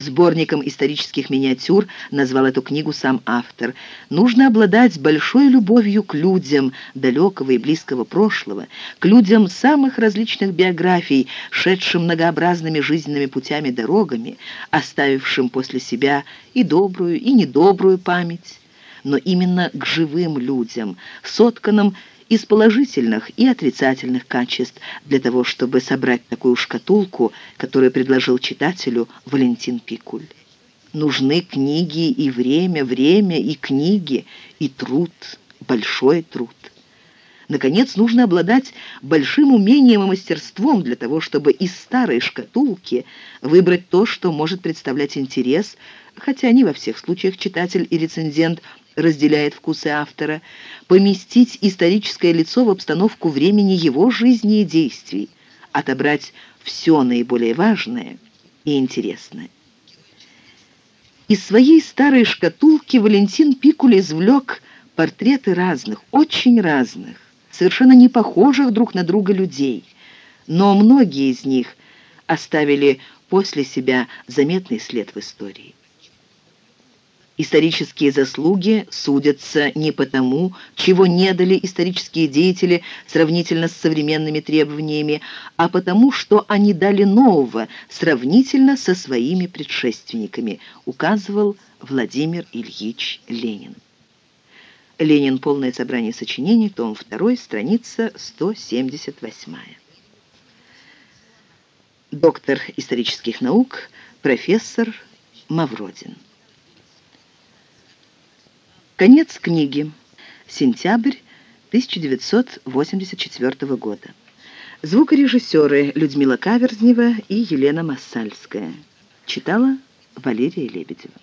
Сборником исторических миниатюр назвал эту книгу сам автор. Нужно обладать большой любовью к людям далекого и близкого прошлого, к людям самых различных биографий, шедшим многообразными жизненными путями дорогами, оставившим после себя и добрую, и недобрую память, но именно к живым людям, сотканным из положительных и отрицательных качеств для того, чтобы собрать такую шкатулку, которую предложил читателю Валентин Пикуль. Нужны книги и время, время и книги, и труд, большой труд. Наконец, нужно обладать большим умением и мастерством для того, чтобы из старой шкатулки выбрать то, что может представлять интерес, хотя не во всех случаях читатель и рецензент разделяет вкусы автора, поместить историческое лицо в обстановку времени его жизни и действий, отобрать все наиболее важное и интересное. Из своей старой шкатулки Валентин Пикуль извлек портреты разных, очень разных, совершенно не похожих друг на друга людей, но многие из них оставили после себя заметный след в истории. Исторические заслуги судятся не потому, чего не дали исторические деятели сравнительно с современными требованиями, а потому, что они дали нового сравнительно со своими предшественниками, указывал Владимир Ильич Ленин. Ленин. Полное собрание сочинений. Том 2. Страница 178. Доктор исторических наук, профессор Мавродин. Конец книги. Сентябрь 1984 года. Звукорежиссеры Людмила Каверзнева и Елена Массальская. Читала Валерия Лебедева.